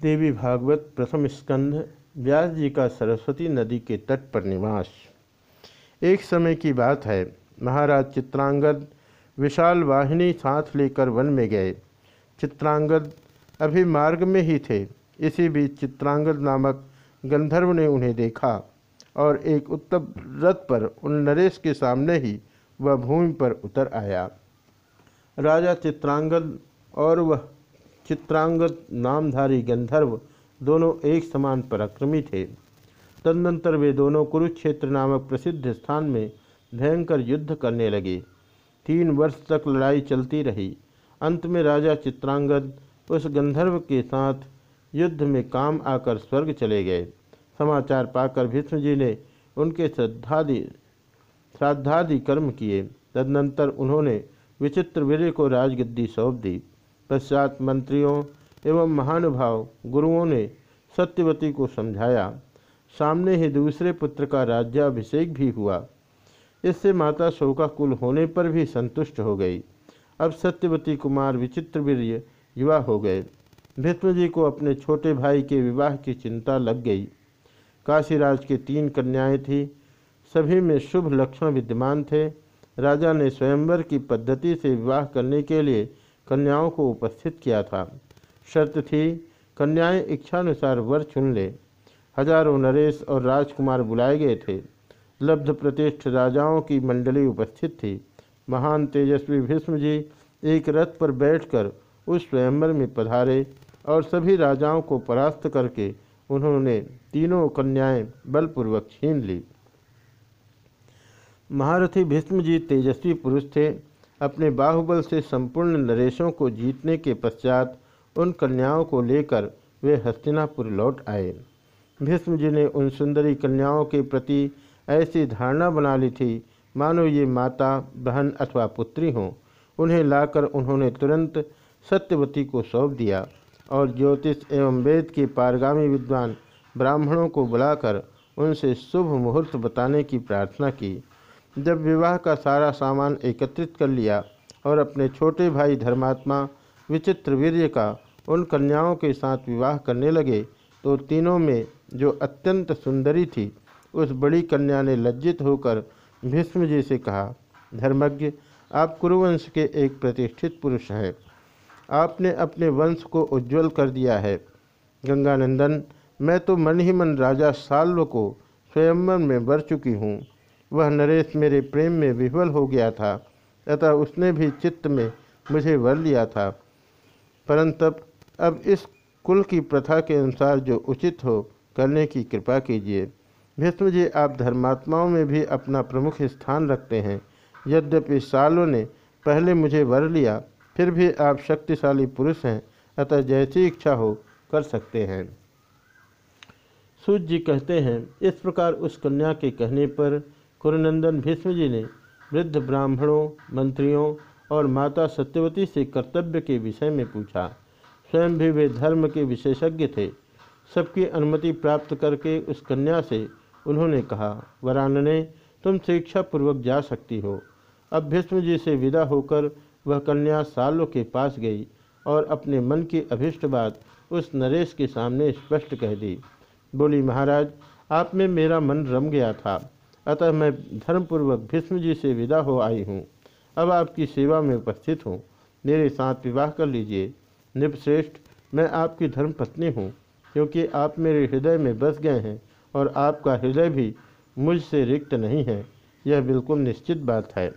देवी भागवत प्रथम स्कंध, व्यास जी का सरस्वती नदी के तट पर निवास। एक समय की बात है, महाराज चित्रांगद विशाल वाहिनी साथ लेकर वन में गए। चित्रांगद अभी मार्ग में ही थे, इसी बीच चित्रांगद नामक गंधर्व ने उन्हें देखा और एक उत्तम रथ पर उन नरेश के सामने ही वह भूमि पर उतर आया। राजा चित्रांगद और वह चित्रांगद नामधारी, गंधर्व दोनों एक समान पराक्रमी थे। तदनंतर वे दोनों कुरुक्षेत्र नामक प्रसिद्ध स्थान में भयंकर युद्ध करने लगे। तीन वर्ष तक लड़ाई चलती रही। अंत में राजा चित्रांगद उस गंधर्व के साथ युद्ध में काम आकर स्वर्ग चले गए। समाचार पाकर भीष्म जी ने उनके श्रद्धादि, श्राद्धादि कर्म किए। तदनंतर उन्होंने विचित्र वीर को राजगद्दी सौंप दी। पश्चात मंत्रियों एवं महानुभाव गुरुओं ने सत्यवती को समझाया। सामने ही दूसरे पुत्र का राज्याभिषेक भी हुआ। इससे माता शोकाकुल होने पर भी संतुष्ट हो गई। अब सत्यवती कुमार विचित्रवीर्य युवा हो गए। भीष्म जी को अपने छोटे भाई के विवाह की चिंता लग गई। काशीराज के तीन कन्याएँ थीं। सभी में शुभ लक्षण विद्यमान थे। राजा ने स्वयंवर की पद्धति से विवाह करने के लिए कन्याओं को उपस्थित किया था। शर्त थी, कन्याएँ इच्छानुसार वर चुन ले। हज़ारों नरेश और राजकुमार बुलाए गए थे। लब्ध प्रतिष्ठ राजाओं की मंडली उपस्थित थी। महान तेजस्वी भीष्म जी एक रथ पर बैठकर उस स्वयंवर में पधारे और सभी राजाओं को परास्त करके उन्होंने तीनों कन्याएँ बलपूर्वक छीन ली। महारथी भीष्म जी तेजस्वी पुरुष थे। अपने बाहुबल से संपूर्ण नरेशों को जीतने के पश्चात उन कन्याओं को लेकर वे हस्तिनापुर लौट आए। भीष्म जी ने उन सुंदरी कन्याओं के प्रति ऐसी धारणा बना ली थी, मानो ये माता, बहन अथवा पुत्री हों, उन्हें लाकर उन्होंने तुरंत सत्यवती को सौंप दिया और ज्योतिष एवं वेद के पारगामी विद्वान ब्राह्मणों को बुलाकर उनसे शुभ मुहूर्त बताने की प्रार्थना की। जब विवाह का सारा सामान एकत्रित कर लिया और अपने छोटे भाई धर्मात्मा, विचित्र वीर्य का, उन कन्याओं के साथ विवाह करने लगे तो तीनों में जो अत्यंत सुंदरी थी, उस बड़ी कन्या ने लज्जित होकर भीष्म जी से कहा, धर्मज्ञ, आप कुरुवंश के एक प्रतिष्ठित पुरुष हैं। आपने अपने वंश को उज्जवल कर दिया है। गंगानंदन, मैं तो मन ही मन राजा साल्व को स्वयंवर में बर चुकी हूँ। वह नरेश मेरे प्रेम में विह्वल हो गया था, अतः उसने भी चित्त में मुझे वर लिया था। परंतु अब इस कुल की प्रथा के अनुसार जो उचित हो, करने की कृपा कीजिए। भीष्म जी, आप धर्मात्माओं में भी अपना प्रमुख स्थान रखते हैं। यद्यपि सालों ने पहले मुझे वर लिया, फिर भी आप शक्तिशाली पुरुष हैं, अतः जैसी इच्छा हो, कर सकते हैं। सूर्य जी कहते हैं, इस प्रकार उस कन्या के कहने पर कुरुनंदन भीष्म जी ने वृद्ध ब्राह्मणों, मंत्रियों और माता सत्यवती से कर्तव्य के विषय में पूछा। स्वयं भी वे धर्म के विशेषज्ञ थे। सबकी अनुमति प्राप्त करके उस कन्या से उन्होंने कहा, वरानने, तुम शिक्षापूर्वक जा सकती हो। अब भीष्म जी से विदा होकर वह कन्या सालों के पास गई और अपने मन की अभिष्ट बात उस नरेश के सामने स्पष्ट कह दी। बोली, महाराज, आप में मेरा मन रम गया था। अतः मैं धर्मपूर्वक भीष्म जी से विदा हो आई हूँ। अब आपकी सेवा में उपस्थित हूँ। मेरे साथ विवाह कर लीजिए। निपश्रेष्ठ, मैं आपकी धर्म पत्नी हूँ, क्योंकि आप मेरे हृदय में बस गए हैं और आपका हृदय भी मुझसे रिक्त नहीं है। यह बिल्कुल निश्चित बात है।